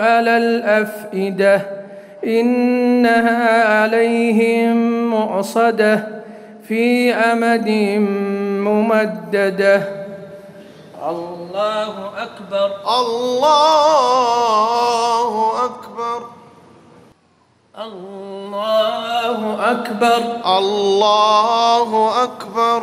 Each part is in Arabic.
على الأفئدة إنها عليهم مؤصدة في أمد ممددة. الله أكبر. الله أكبر. الله أكبر. الله أكبر.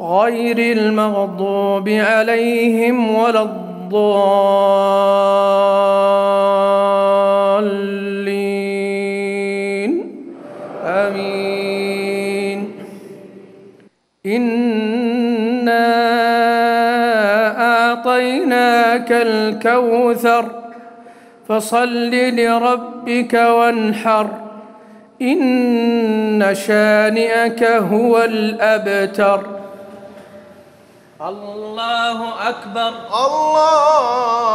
غير المغضوب عليهم ولا الضالين. آمين. إنا أعطيناك الكوثر. فصل لربك وانحر. إن شانئك هو الأبتر. الله أكبر. الله